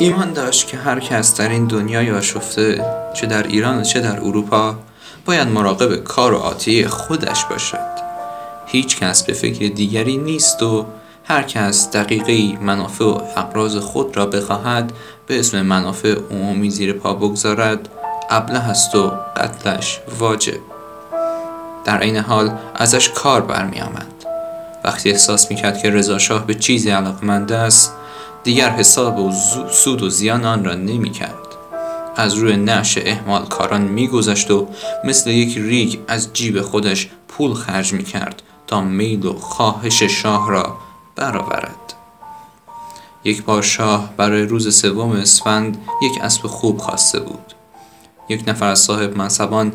ایمان داشت که هر کس در این دنیای آشفته چه در ایران و چه در اروپا باید مراقب کار و آتیه خودش باشد هیچ کس به فکر دیگری نیست و هر کس دقیقی منافع و اقراض خود را بخواهد به اسم منافع عمومی زیر پا بگذارد ابله است و قتلش واجب در این حال ازش کار برمی آمد. وقتی احساس می‌کرد که رضا شاه به چیزی علاقمند است دیگر حساب و سود و زیان آن را نمی کرد. از روی نعش احمال کاران میگذشت و مثل یک ریگ از جیب خودش پول خرج می کرد تا میل و خواهش شاه را برآورد. یک بار شاه برای روز سوم اسفند یک اسب خوب خواسته بود. یک نفر از صاحب منصبان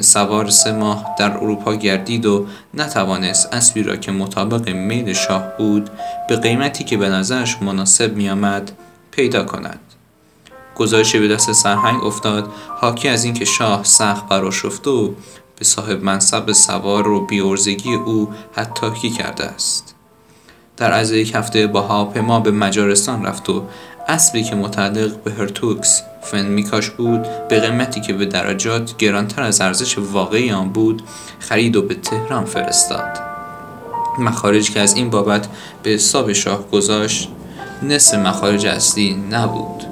سوار سه ماه در اروپا گردید و نتوانست اسبی را که مطابق میل شاه بود به قیمتی که به نظرش مناسب میآمد پیدا کند. گزارشی به دست سرهنگ افتاد حاکی از اینکه شاه سخت براشفته و به صاحب منصب سوار و بیورزگی او حتاکی کرده است. در از یک هفته با هواپیما به مجارستان رفت و اسبی که متعلق به هرتوکس فن میکاش بود به قیمتی که به درجات گرانتر از ارزش واقعی آن بود خرید و به تهران فرستاد. مخارج که از این بابت به حساب شاه گذاشت نصف مخارج اصلی نبود.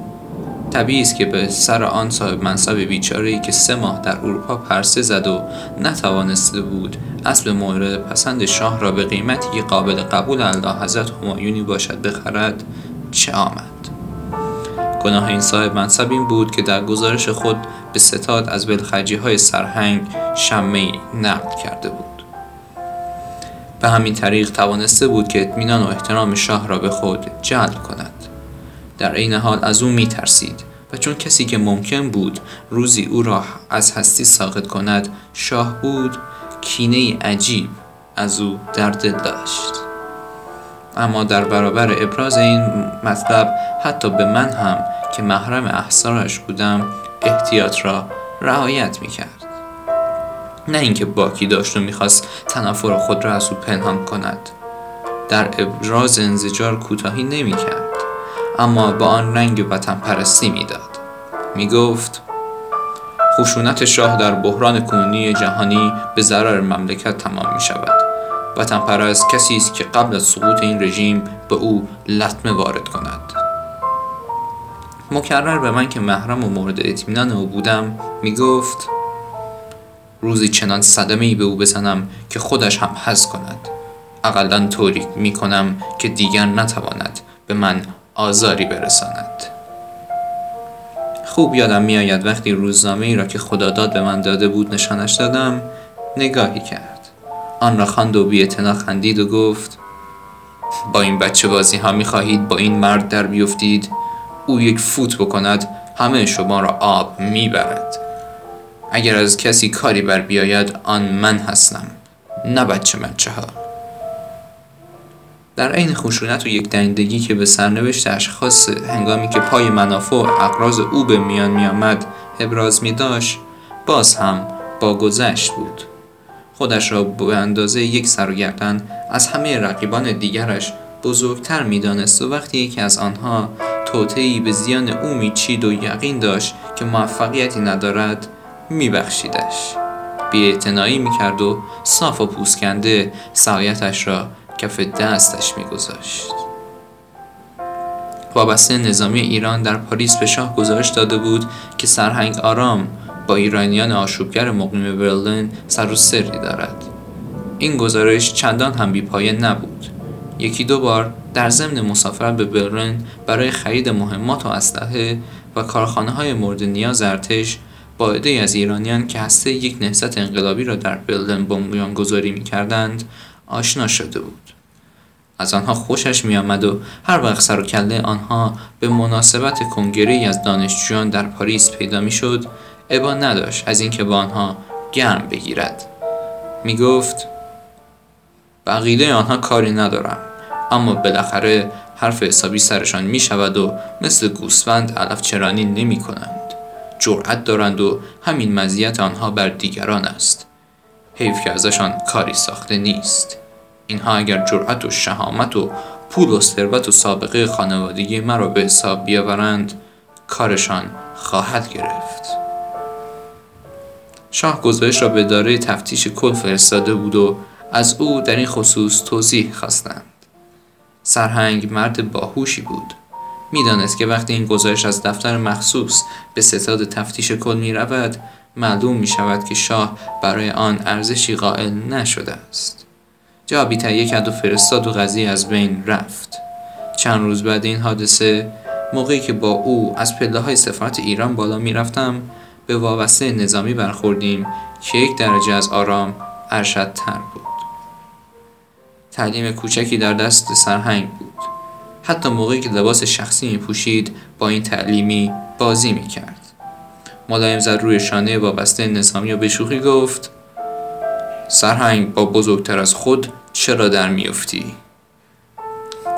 طبیعی است که به سر آن صاحب منصب بیچاره که سه ماه در اروپا پرسه زد و نتوانسته بود اسب مورد پسند شاه را به قیمتی قابل قبول الله حضرت همایونی باشد بخرد چه آمد؟ گناه این صاحب منصب این بود که در گزارش خود به ستاد از بلخرجی های سرهنگ شمه نقد کرده بود. به همین طریق توانسته بود که اطمینان و احترام شاه را به خود جلب کند. در عین حال از او می ترسید و چون کسی که ممکن بود روزی او را از هستی ساقط کند شاه بود کینه عجیب از او در دل داشت. اما در برابر ابراز این مطلب حتی به من هم که محرم احسارش بودم احتیاط را رعایت می‌کرد. نه اینکه باکی داشت و می‌خواست تنفر خود را از او پنهان کند. در ابراز انزجار کوتاهی نمی‌کرد اما با آن رنگ وطن پرستی می‌داد. می‌گفت خشونت شاه در بحران کنونی جهانی به ضرر مملکت تمام می شود وطن پرست کسی است که قبل از سقوط این رژیم به او لطمه وارد کند. مکرر به من که محرم و مورد اطمینان او بودم می گفت روزی چنان صدمه ای به او بزنم که خودش هم حز کند. اقلا طوری می کنم که دیگر نتواند به من آزاری برساند. خوب یادم میآید وقتی روزنامه ای را که خداداد به من داده بود نشانش دادم نگاهی کرد. آن را خواند و بی خندید و گفت با این بچه بازی ها می خواهید با این مرد در بیفتید. او یک فوت بکند همه شما را آب می‌برد اگر از کسی کاری بر بیاید آن من هستم نه بچه بچه ها. در عین خشونت و یک دندگی که به سرنوشت اشخاص هنگامی که پای منافع و اقراض او به میان میآمد ابراز می داشت باز هم با گذشت بود. خودش را به اندازه یک سر و گردن از همه رقیبان دیگرش بزرگتر می‌دانست و وقتی یکی از آنها توتهی به زیان او میچید و یقین داشت که موفقیتی ندارد میبخشیدش. بی می‌کرد و صاف و پوسکنده سعایتش را کف دستش میگذاشت. وابسته نظامی ایران در پاریس به شاه گزارش داده بود که سرهنگ آرام با ایرانیان آشوبگر مقیم برلین سر و سری دارد این گزارش چندان هم بیپایه نبود یکی دو بار در ضمن مسافرت به برلین برای خرید مهمات و اسلحه و کارخانه های مورد نیاز ارتش با عده از ایرانیان که هسته یک نهضت انقلابی را در برلین بنیان گذاری می کردند آشنا شده بود. از آنها خوشش می آمد و هر وقت سر و کله آنها به مناسبت کنگره از دانشجویان در پاریس پیدا می شد ابا نداشت از اینکه با آنها گرم بگیرد. می گفت بقیده آنها کاری ندارم اما بالاخره حرف حسابی سرشان می شود و مثل گوسفند علف چرانی نمی کنند جرأت دارند و همین مزیت آنها بر دیگران است. حیف که ازشان کاری ساخته نیست. اینها اگر جرأت و شهامت و پول و ثروت و سابقه خانوادگی مرا به حساب بیاورند کارشان خواهد گرفت. شاه گزارش را به اداره تفتیش کل فرستاده بود و از او در این خصوص توضیح خواستند. سرهنگ مرد باهوشی بود. می‌دانست که وقتی این گزارش از دفتر مخصوص به ستاد تفتیش کل می رود معلوم می شود که شاه برای آن ارزشی قائل نشده است. جوابی تهیه کرد و فرستاد و قضیه از بین رفت. چند روز بعد این حادثه موقعی که با او از پله های سفارت ایران بالا می رفتم به وابسته نظامی برخوردیم که یک درجه از آرام ارشدتر بود. تعلیم کوچکی در دست سرهنگ بود. حتی موقعی که لباس شخصی می پوشید با این تعلیمی بازی می کرد ملایم زد روی شانه وابسته نظامی و به شوخی گفت سرهنگ با بزرگتر از خود چرا در میافتی؟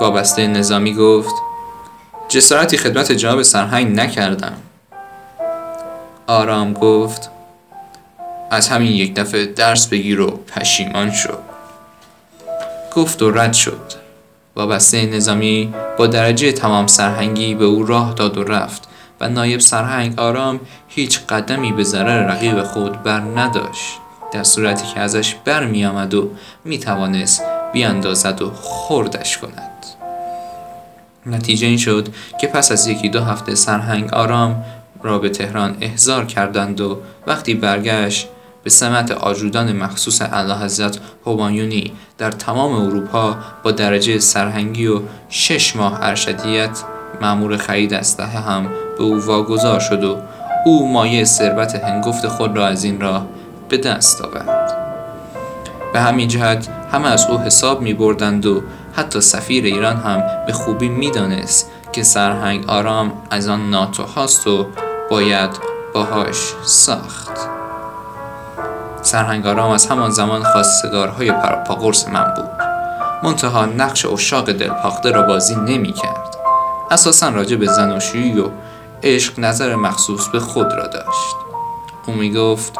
وابسته نظامی گفت جسارتی خدمت جناب سرهنگ نکردم. آرام گفت از همین یک دفعه درس بگیر و پشیمان شد گفت و رد شد وابسته نظامی با درجه تمام سرهنگی به او راه داد و رفت و نایب سرهنگ آرام هیچ قدمی به ضرر رقیب خود بر نداشت. در صورتی که ازش بر می آمد و می توانست بیاندازد و خوردش کند. نتیجه این شد که پس از یکی دو هفته سرهنگ آرام را به تهران احضار کردند و وقتی برگشت به سمت آجودان مخصوص اعلی حضرت هومایونی در تمام اروپا با درجه سرهنگی و شش ماه ارشدیت معمور خرید اسلحه هم به او واگذار شد و او مایه ثروت هنگفت خود را از این راه به دست آورد. به همین جهت همه از او حساب می بردند و حتی سفیر ایران هم به خوبی می‌دانست که سرهنگ آرام از آن ناتو هاست و باید باهاش ساخت. سرهنگ آرام از همان زمان خواستگارهای پراپاگرس من بود. منتها نقش اشاق دلپاخته را بازی نمی کرد اساسا راجع به زناشویی و عشق نظر مخصوص به خود را داشت. او می گفت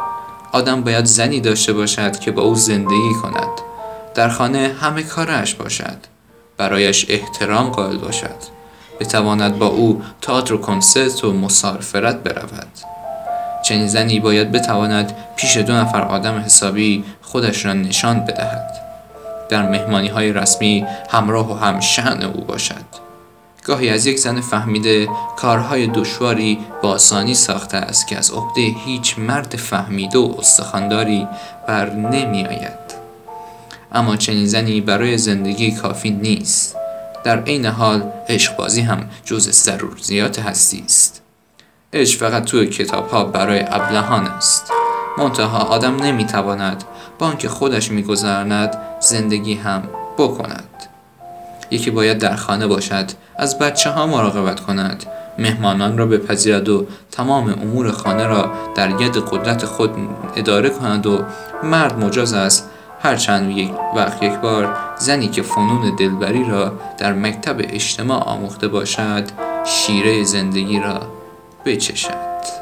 آدم باید زنی داشته باشد که با او زندگی کند. در خانه همه کارش باشد. برایش احترام قائل باشد. بتواند با او تئاتر و کنسرت و مسافرت برود. چنین زنی باید بتواند پیش دو نفر آدم حسابی خودش را نشان بدهد. در مهمانی های رسمی همراه و همشهن او باشد. گاهی از یک زن فهمیده کارهای دشواری با آسانی ساخته است که از عهده هیچ مرد فهمیده و استخانداری بر نمی آید. اما چنین زنی برای زندگی کافی نیست. در عین حال عشق بازی هم جز ضروریات هستی است. عشق فقط توی کتاب ها برای ابلهان است. منتها آدم نمی‌تواند با آنکه خودش میگذراند زندگی هم بکند. یکی باید در خانه باشد از بچه ها مراقبت کند مهمانان را بپذیرد و تمام امور خانه را در ید قدرت خود اداره کند و مرد مجاز است هرچند یک وقت یک بار زنی که فنون دلبری را در مکتب اجتماع آموخته باشد شیره زندگی را بچشد.